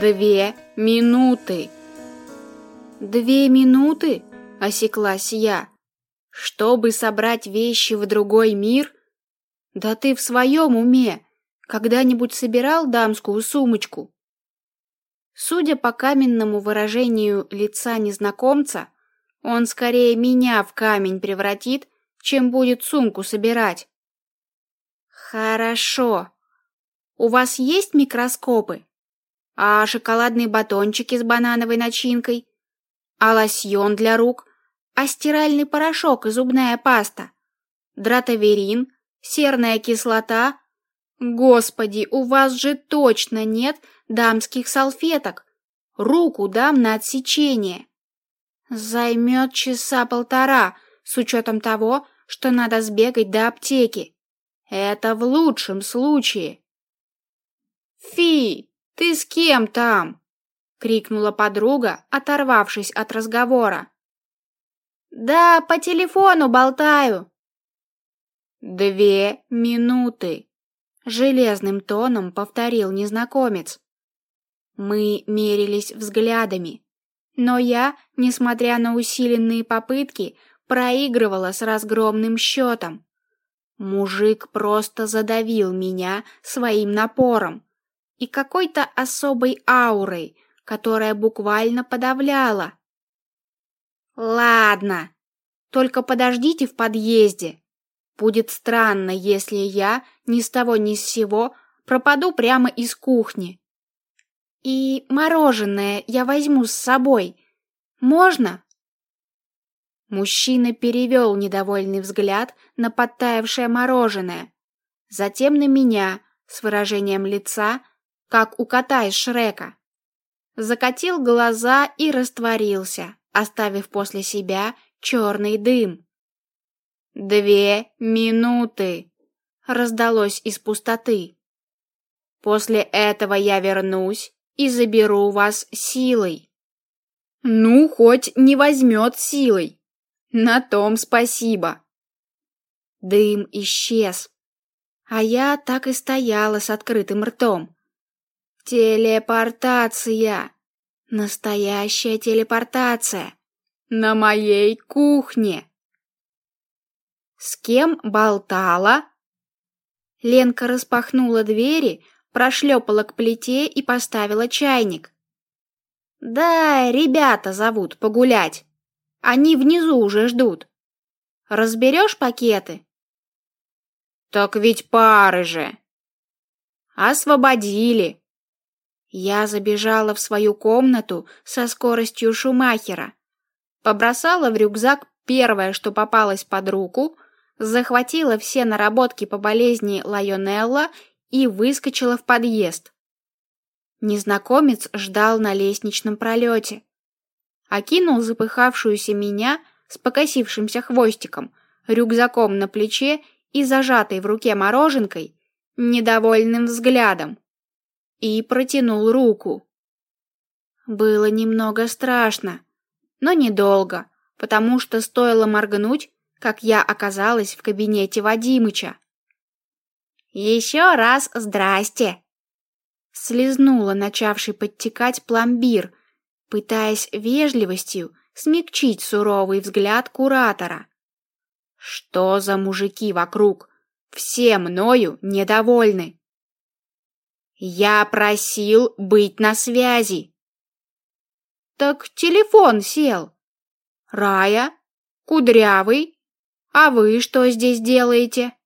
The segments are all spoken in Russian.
Две минуты. Две минуты? Осеклась я. Чтобы собрать вещи в другой мир? Да ты в своем уме? Когда-нибудь собирал дамскую сумочку? Судя по каменному выражению лица незнакомца, он скорее меня в камень превратит, чем будет сумку собирать. Хорошо. У вас есть микроскопы? А шоколадные батончики с банановой начинкой? А лосьон для рук? А стиральный порошок и зубная паста? Дратаверин? Серная кислота? Господи, у вас же точно нет дамских салфеток. Руку дам на отсечение. Займет часа полтора, с учетом того, что надо сбегать до аптеки. Это в лучшем случае. Фи, ты с кем там? крикнула подруга, оторвавшись от разговора. Да, по телефону болтаю. Две минуты, железным тоном повторил незнакомец. Мы мерились взглядами, но я, несмотря на усиленные попытки, проигрывала с разгромным счетом. Мужик просто задавил меня своим напором и какой-то особой аурой, которая буквально подавляла. Ладно, только подождите в подъезде. Будет странно, если я ни с того ни с сего пропаду прямо из кухни. И мороженое я возьму с собой. Можно? Мужчина перевел недовольный взгляд на подтаявшее мороженое, затем на меня с выражением лица, как у кота из Шрека. Закатил глаза и растворился, оставив после себя черный дым. «Две минуты!» — раздалось из пустоты. «После этого я вернусь и заберу вас силой». «Ну, хоть не возьмет силой», на том спасибо. Дым исчез, а я так и стояла с открытым ртом. Телепортация. Настоящая телепортация. На моей кухне. С кем болтала? Ленка распахнула двери, прошлепала к плите и поставила чайник. Да, ребята зовут погулять. Они внизу уже ждут. Разберешь пакеты? Так ведь пары же. Освободили. Я забежала в свою комнату со скоростью Шумахера, побросала в рюкзак первое, что попалось под руку, захватила все наработки по болезни Лайонелла и выскочила в подъезд. Незнакомец ждал на лестничном пролете. Окинул запыхавшуюся меня с покосившимся хвостиком, рюкзаком на плече и зажатой в руке мороженкой недовольным взглядом и протянул руку. Было немного страшно, но недолго, потому что стоило моргнуть, как я оказалась в кабинете Вадимыча. Еще раз здрасте. Слизнула начавший подтекать пломбир, пытаясь вежливостью смягчить суровый взгляд куратора. Что за мужики вокруг? Все мною недовольны. Я просил быть на связи. Так телефон сел. Рая, кудрявый, а вы что здесь делаете?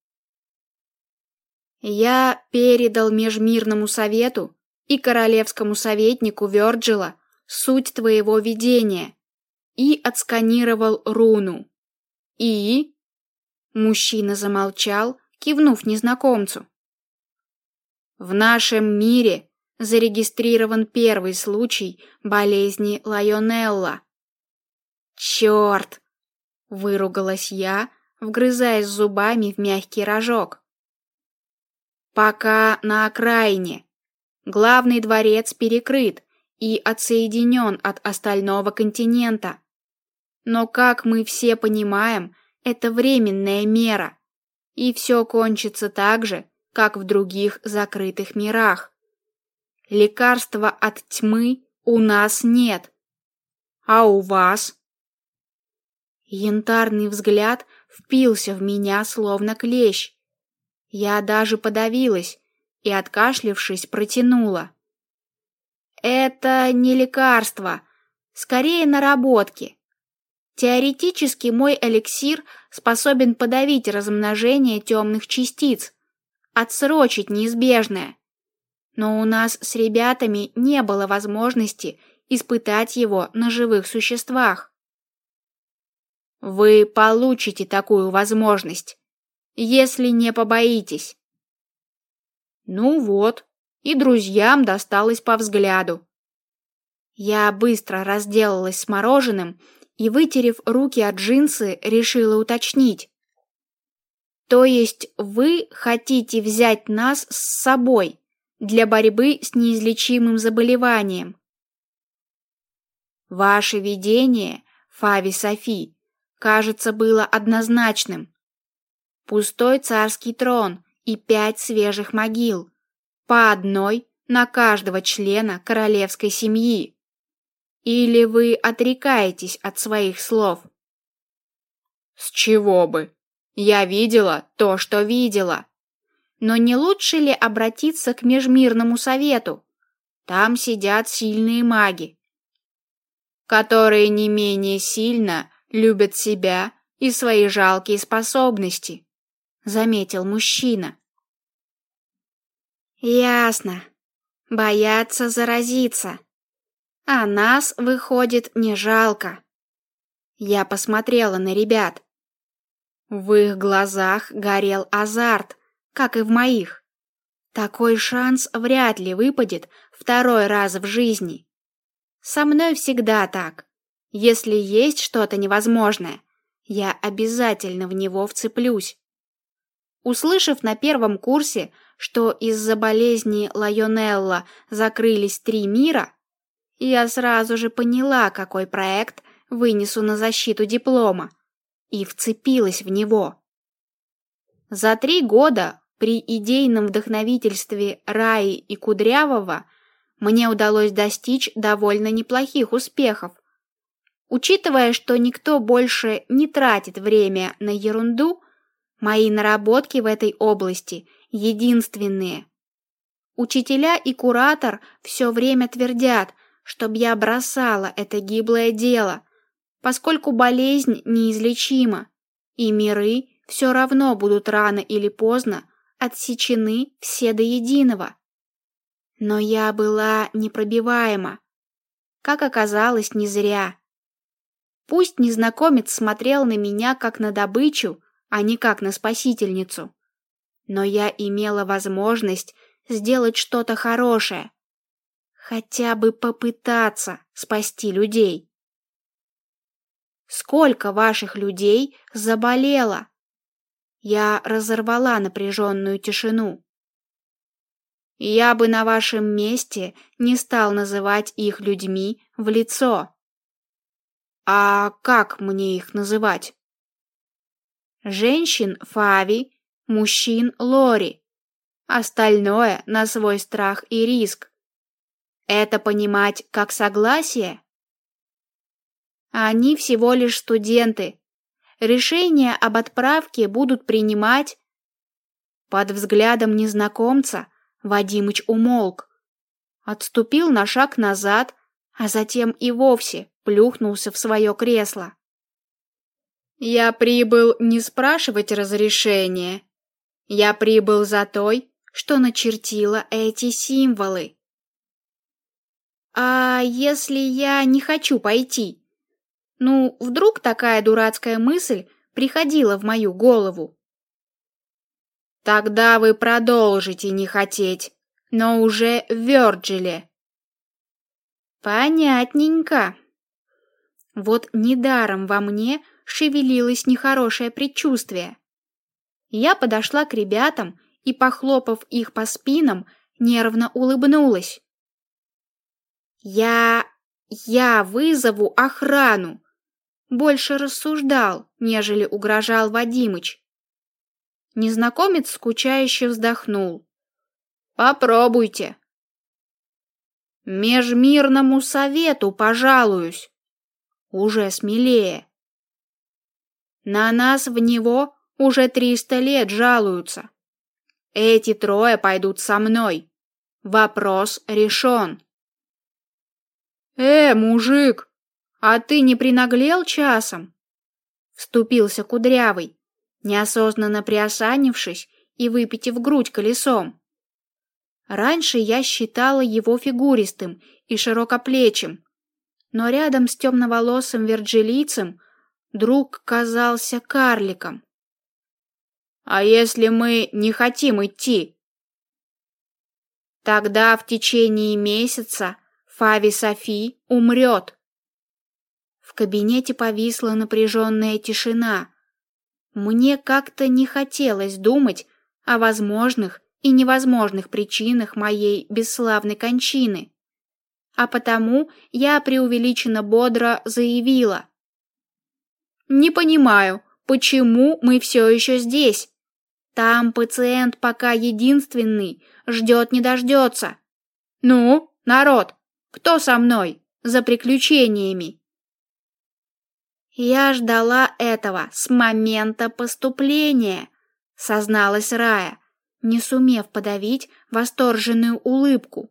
Я передал межмирному совету и королевскому советнику Вёрджила суть твоего видения и отсканировал руну. И мужчина замолчал, кивнув незнакомцу. В нашем мире зарегистрирован первый случай болезни Лайонелла. Черт! выругалась я, вгрызаясь зубами в мягкий рожок. Пока на окраине. Главный дворец перекрыт, и отсоединен от остального континента. Но, как мы все понимаем, это временная мера, и все кончится так же, как в других закрытых мирах. Лекарства от тьмы у нас нет. А у вас? Янтарный взгляд впился в меня словно клещ. Я даже подавилась и, откашлившись, протянула. Это не лекарство, скорее наработки. Теоретически мой эликсир способен подавить размножение темных частиц, отсрочить неизбежное. Но у нас с ребятами не было возможности испытать его на живых существах. Вы получите такую возможность, если не побоитесь. Ну вот, и друзьям досталось по взгляду. Я быстро разделалась с мороженым и, вытерев руки от джинсы, решила уточнить. То есть вы хотите взять нас с собой для борьбы с неизлечимым заболеванием? Ваше видение, Фави Софи, кажется, было однозначным. Пустой царский трон и пять свежих могил, по одной на каждого члена королевской семьи. Или вы отрекаетесь от своих слов? С чего бы? Я видела то, что видела. Но не лучше ли обратиться к Межмирному совету? Там сидят сильные маги, которые не менее сильно любят себя и свои жалкие способности, заметил мужчина. Ясно. Боятся заразиться. А нас, выходит, не жалко. Я посмотрела на ребят. В их глазах горел азарт, как и в моих. Такой шанс вряд ли выпадет второй раз в жизни. Со мной всегда так. Если есть что-то невозможное, я обязательно в него вцеплюсь. Услышав на первом курсе, что из-за болезни Лайонелла закрылись три мира, я сразу же поняла, какой проект вынесу на защиту диплома, и вцепилась в него. За три года при идейном вдохновительстве Раи и Кудрявого мне удалось достичь довольно неплохих успехов. Учитывая, что никто больше не тратит время на ерунду, мои наработки в этой области единственные. Учителя и куратор все время твердят, чтобы я бросала это гиблое дело, поскольку болезнь неизлечима, и миры все равно будут рано или поздно отсечены все до единого. Но я была непробиваема. Как оказалось, не зря. Пусть незнакомец смотрел на меня как на добычу, а не как на спасительницу, но я имела возможность сделать что-то хорошее, хотя бы попытаться спасти людей. Сколько ваших людей заболело? Я разорвала напряженную тишину. Я бы на вашем месте не стал называть их людьми в лицо. А как мне их называть? Женщин Фави, мужчин Лори. Остальное на свой страх и риск. Это понимать как согласие? Они всего лишь студенты. Решения об отправке будут принимать... Под взглядом незнакомца Вадимыч умолк. Отступил на шаг назад, а затем и вовсе плюхнулся в свое кресло. Я прибыл не спрашивать разрешения. Я прибыл за той, что начертила эти символы. А если я не хочу пойти? Ну, вдруг такая дурацкая мысль приходила в мою голову. Тогда вы продолжите не хотеть, но уже в Вёрджиле. Понятненько. Вот недаром во мне шевелилось нехорошее предчувствие. Я подошла к ребятам и, похлопав их по спинам, нервно улыбнулась. Я... я вызову охрану. Больше рассуждал, нежели угрожал Вадимыч. Незнакомец скучающе вздохнул. Попробуйте. Межмирному совету пожалуюсь. Уже смелее. На нас в него уже триста лет жалуются. Эти трое пойдут со мной. Вопрос решен. Э, мужик, а ты не принаглел часом? Вступился Кудрявый, неосознанно приосанившись и выпитив грудь колесом. Раньше я считала его фигуристым и широкоплечим, но рядом с темноволосым вирджилийцем друг казался карликом. А если мы не хотим идти? Тогда в течение месяца Фави Софи умрет. В кабинете повисла напряженная тишина. Мне как-то не хотелось думать о возможных и невозможных причинах моей бесславной кончины. А потому я преувеличенно бодро заявила. «Не понимаю, почему мы все еще здесь? Там пациент пока единственный, ждет не дождется. Ну, народ, кто со мной? За приключениями?» «Я ждала этого с момента поступления», — созналась Рая не сумев подавить восторженную улыбку.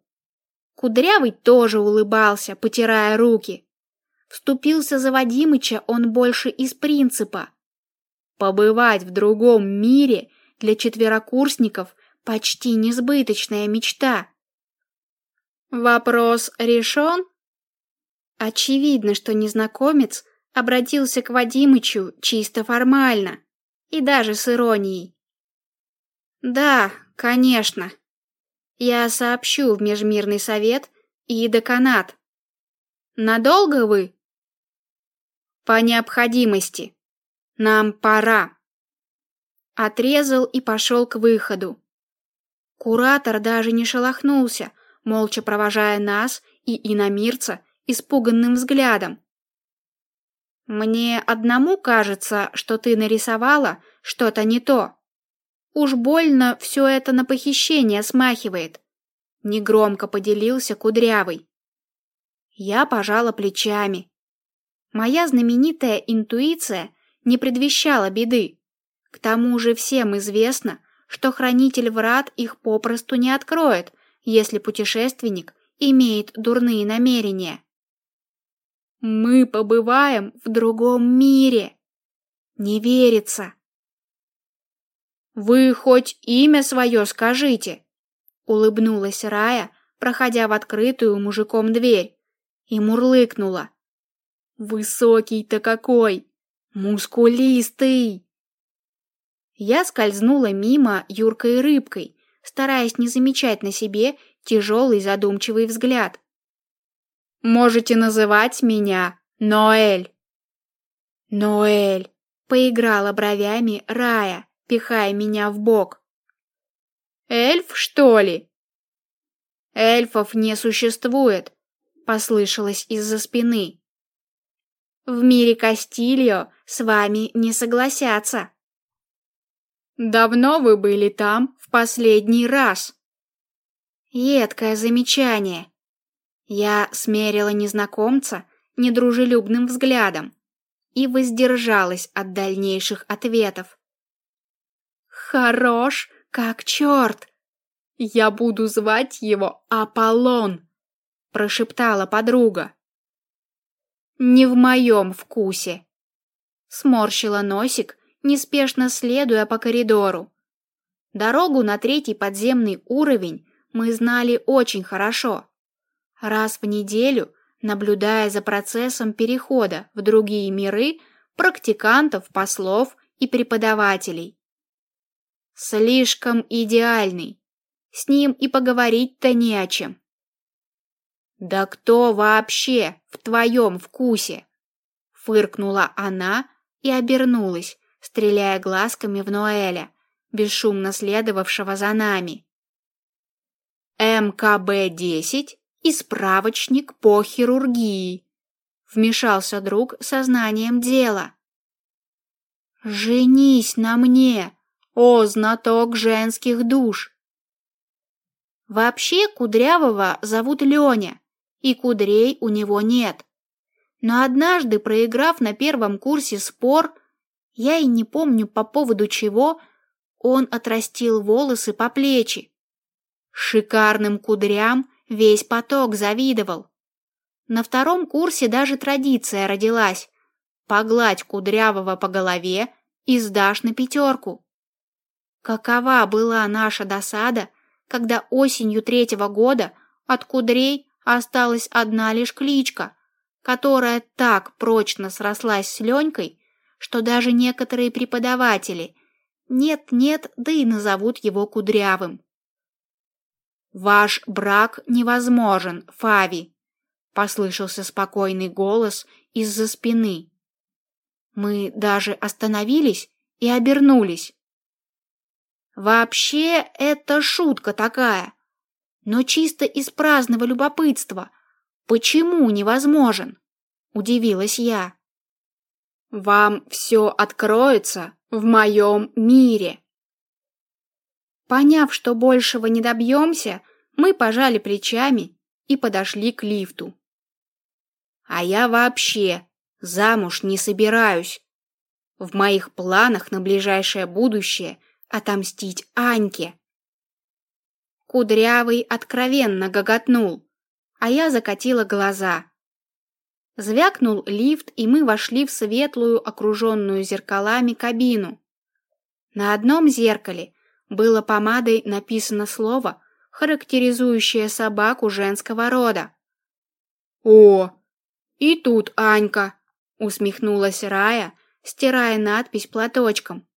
Кудрявый тоже улыбался, потирая руки. Вступился за Вадимыча он больше из принципа. Побывать в другом мире для четверокурсников почти несбыточная мечта. Вопрос решен? Очевидно, что незнакомец обратился к Вадимычу чисто формально и даже с иронией. Да, конечно. Я сообщу в Межмирный совет и деканат. Надолго вы? По необходимости. Нам пора. Отрезал и пошел к выходу. Куратор даже не шелохнулся, молча провожая нас и иномирца испуганным взглядом. Мне одному кажется, что ты нарисовала что-то не то. Уж больно все это на похищение смахивает. Негромко поделился Кудрявый. Я пожала плечами. Моя знаменитая интуиция не предвещала беды. К тому же всем известно, что хранитель врат их попросту не откроет, если путешественник имеет дурные намерения. Мы побываем в другом мире. Не верится. Вы хоть имя свое скажите, улыбнулась Рая, проходя в открытую мужиком дверь, и мурлыкнула. Высокий-то какой, мускулистый. Я скользнула мимо юркой рыбкой, стараясь не замечать на себе тяжелый задумчивый взгляд. Можете называть меня Ноэль. Ноэль, поиграла бровями Рая пихая меня в бок. Эльф, что ли? Эльфов не существует, послышалось из-за спины. В мире Кастильо с вами не согласятся. Давно вы были там в последний раз? Едкое замечание. Я смерила незнакомца недружелюбным взглядом и воздержалась от дальнейших ответов. Хорош, как черт. Я буду звать его Аполлон, прошептала подруга. Не в моем вкусе. Сморщила носик, неспешно следуя по коридору. Дорогу на третий подземный уровень мы знали очень хорошо. Раз в неделю, наблюдая за процессом перехода в другие миры практикантов, послов и преподавателей. Слишком идеальный. С ним и поговорить-то не о чем. Да кто вообще в твоем вкусе? Фыркнула она и обернулась, стреляя глазками в Ноэля, бесшумно следовавшего за нами. МКБ-10 и справочник по хирургии. Вмешался друг сознанием дела. «Женись на мне!» О, знаток женских душ! Вообще Кудрявого зовут Леня, и кудрей у него нет. Но однажды, проиграв на первом курсе спор, я и не помню по поводу чего, он отрастил волосы по плечи. Шикарным кудрям весь поток завидовал. На втором курсе даже традиция родилась. Погладь кудрявого по голове и сдашь на пятерку. Какова была наша досада, когда осенью третьего года от кудрей осталась одна лишь кличка, которая так прочно срослась с Ленькой, что даже некоторые преподаватели нет-нет, да и назовут его кудрявым. «Ваш брак невозможен, Фави», — послышался спокойный голос из-за спины. Мы даже остановились и обернулись. Вообще, это шутка такая, но чисто из праздного любопытства. Почему невозможен? Удивилась я. Вам все откроется в моем мире. Поняв, что большего не добьемся, мы пожали плечами и подошли к лифту. А я вообще замуж не собираюсь. В моих планах на ближайшее будущее отомстить Аньке. Кудрявый откровенно гоготнул, а я закатила глаза. Звякнул лифт, и мы вошли в светлую, окруженную зеркалами кабину. На одном зеркале было помадой написано слово, характеризующее собаку женского рода. «О, и тут Анька!» — усмехнулась Рая, стирая надпись платочком.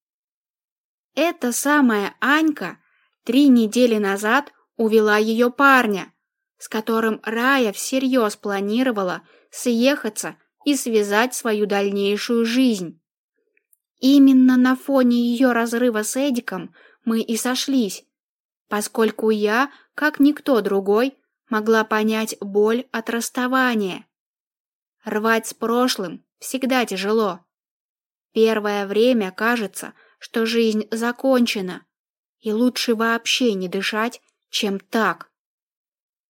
Эта самая Анька три недели назад увела ее парня, с которым Рая всерьез планировала съехаться и связать свою дальнейшую жизнь. Именно на фоне ее разрыва с Эдиком мы и сошлись, поскольку я, как никто другой, могла понять боль от расставания. Рвать с прошлым всегда тяжело. Первое время кажется, что жизнь закончена, и лучше вообще не дышать, чем так.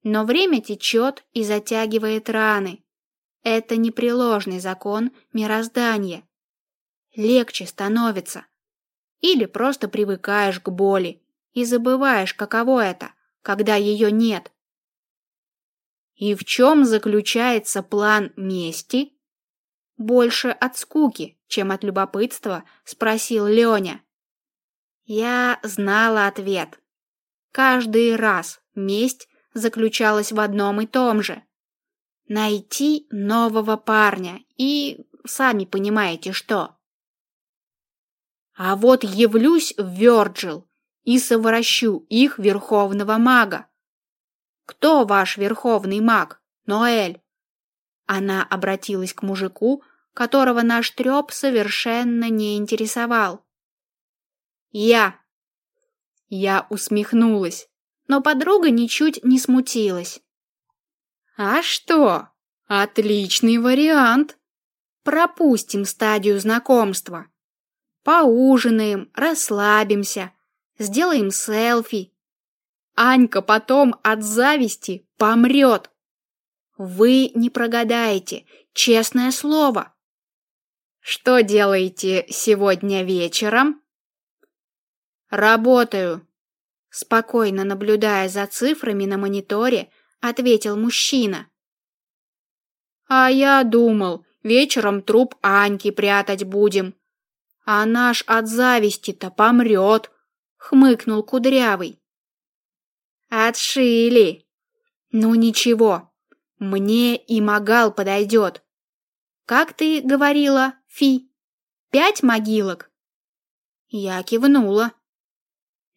Но время течет и затягивает раны. Это непреложный закон мироздания. Легче становится. Или просто привыкаешь к боли и забываешь, каково это, когда ее нет. И в чем заключается план мести? Больше от скуки, чем от любопытства, спросил Леня. Я знала ответ. Каждый раз месть заключалась в одном и том же. Найти нового парня и сами понимаете что. А вот явлюсь в Вёрджил и совращу их верховного мага. Кто ваш верховный маг, Ноэль? Она обратилась к мужику, которого наш трёп совершенно не интересовал. Я. Я усмехнулась, но подруга ничуть не смутилась. А что? Отличный вариант. Пропустим стадию знакомства. Поужинаем, расслабимся, сделаем селфи. Анька потом от зависти помрет. Вы не прогадаете, честное слово. Что делаете сегодня вечером? «Работаю!» Спокойно наблюдая за цифрами на мониторе, ответил мужчина. «А я думал, вечером труп Аньки прятать будем. А наш от зависти-то помрет!» — хмыкнул Кудрявый. «Отшили!» «Ну ничего, мне и Магал подойдет. Как ты говорила, Фи? Пять могилок?» Я кивнула.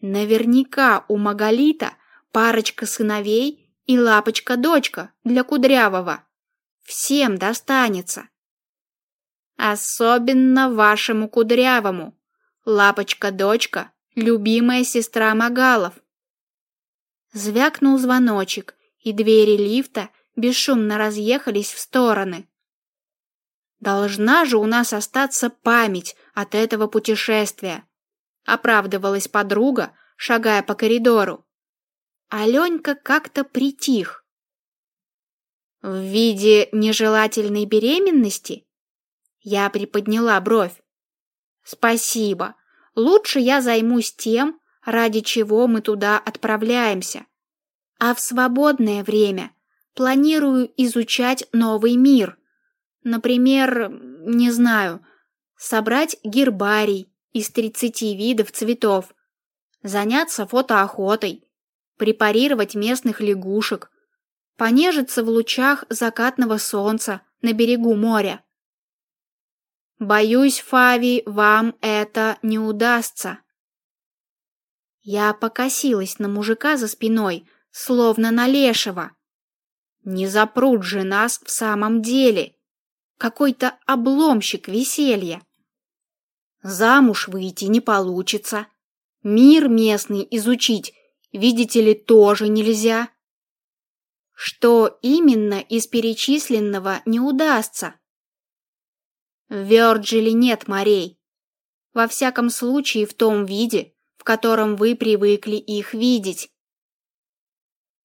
Наверняка у Магалита парочка сыновей и лапочка-дочка для Кудрявого. Всем достанется. Особенно вашему Кудрявому. Лапочка-дочка — любимая сестра Магалов. Звякнул звоночек, и двери лифта бесшумно разъехались в стороны. Должна же у нас остаться память от этого путешествия оправдывалась подруга, шагая по коридору. Аленька как-то притих. В виде нежелательной беременности? Я приподняла бровь. Спасибо. Лучше я займусь тем, ради чего мы туда отправляемся. А в свободное время планирую изучать новый мир. Например, не знаю, собрать гербарий из 30 видов цветов, заняться фотоохотой, препарировать местных лягушек, понежиться в лучах закатного солнца на берегу моря. Боюсь, Фави, вам это не удастся. Я покосилась на мужика за спиной, словно на лешего. Не запрут же нас в самом деле. Какой-то обломщик веселья. Замуж выйти не получится. Мир местный изучить, видите ли, тоже нельзя. Что именно из перечисленного не удастся? В Вёрджиле нет морей. Во всяком случае, в том виде, в котором вы привыкли их видеть.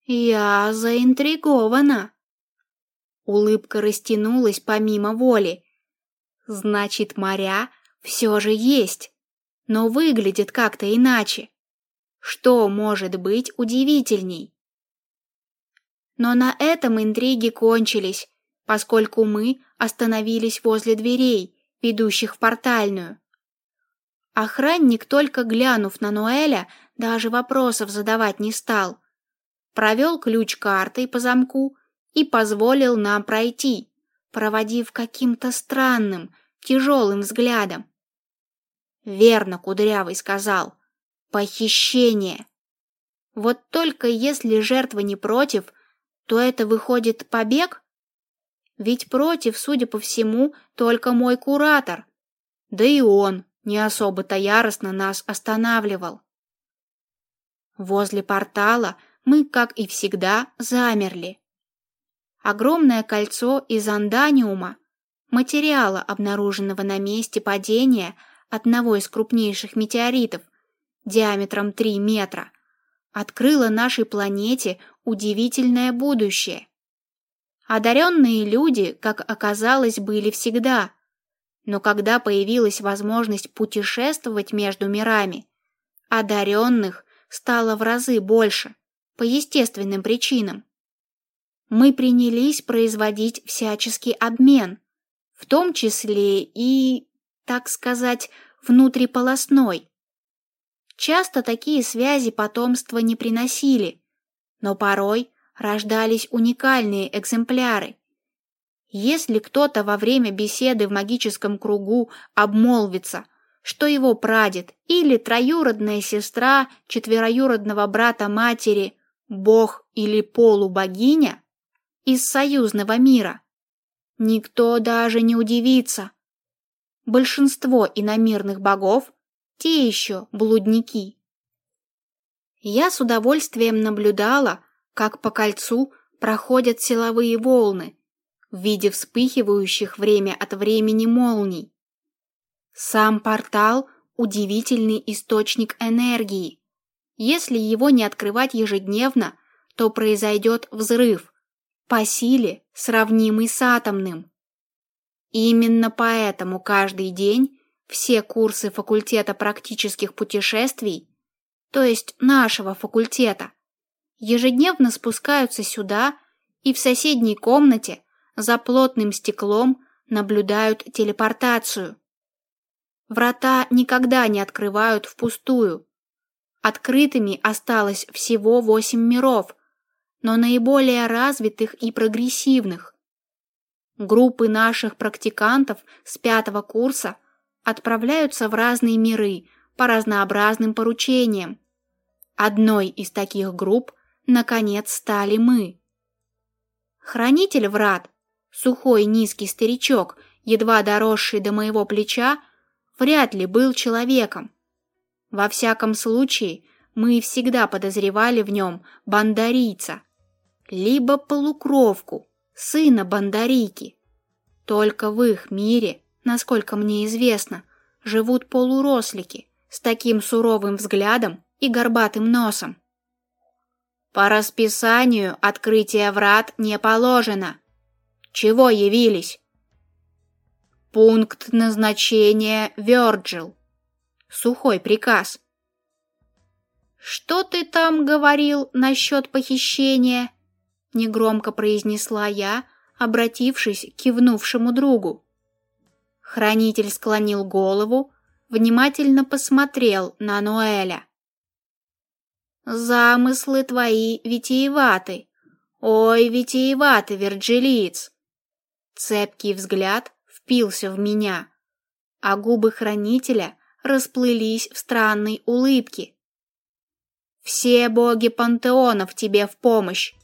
Я заинтригована. Улыбка растянулась помимо воли. Значит, моря все же есть, но выглядит как-то иначе. Что может быть удивительней? Но на этом интриги кончились, поскольку мы остановились возле дверей, ведущих в портальную. Охранник, только глянув на Ноэля, даже вопросов задавать не стал. Провел ключ картой по замку и позволил нам пройти, проводив каким-то странным, тяжелым взглядом. Верно, Кудрявый сказал. Похищение. Вот только если жертва не против, то это выходит побег? Ведь против, судя по всему, только мой куратор. Да и он не особо-то яростно нас останавливал. Возле портала мы, как и всегда, замерли. Огромное кольцо из анданиума, материала, обнаруженного на месте падения одного из крупнейших метеоритов, диаметром 3 метра, открыло нашей планете удивительное будущее. Одаренные люди, как оказалось, были всегда. Но когда появилась возможность путешествовать между мирами, одаренных стало в разы больше, по естественным причинам. Мы принялись производить всяческий обмен, в том числе и, так сказать, внутриполосной. Часто такие связи потомства не приносили, но порой рождались уникальные экземпляры. Если кто-то во время беседы в магическом кругу обмолвится, что его прадед или троюродная сестра четвероюродного брата матери бог или полубогиня из союзного мира, никто даже не удивится. Большинство иномирных богов те еще блудники. Я с удовольствием наблюдала, как по кольцу проходят силовые волны в виде вспыхивающих время от времени молний. Сам портал – удивительный источник энергии. Если его не открывать ежедневно, то произойдет взрыв, по силе сравнимый с атомным. Именно поэтому каждый день все курсы факультета практических путешествий, то есть нашего факультета, ежедневно спускаются сюда и в соседней комнате за плотным стеклом наблюдают телепортацию. Врата никогда не открывают впустую. Открытыми осталось всего восемь миров, но наиболее развитых и прогрессивных. Группы наших практикантов с пятого курса отправляются в разные миры по разнообразным поручениям. Одной из таких групп – наконец стали мы. Хранитель врат, сухой низкий старичок, едва доросший до моего плеча, вряд ли был человеком. Во всяком случае, мы всегда подозревали в нем бандарийца, либо полукровку, сына бандарийки. Только в их мире, насколько мне известно, живут полурослики с таким суровым взглядом и горбатым носом. По расписанию открытие врат не положено, Чего явились? Пункт назначения Вёрджил. Сухой приказ. Что ты там говорил насчет похищения? Негромко произнесла я, обратившись к кивнувшему другу. Хранитель склонил голову, внимательно посмотрел на Ноэля. Замыслы твои витиеваты, ой, витиеваты, Вирджилиец. Цепкий взгляд впился в меня, а губы хранителя расплылись в странной улыбке. Все боги пантеонов тебе в помощь.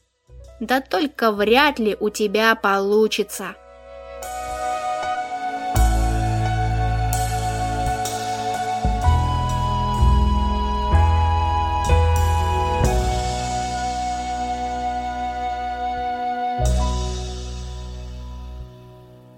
Да только вряд ли у тебя получится.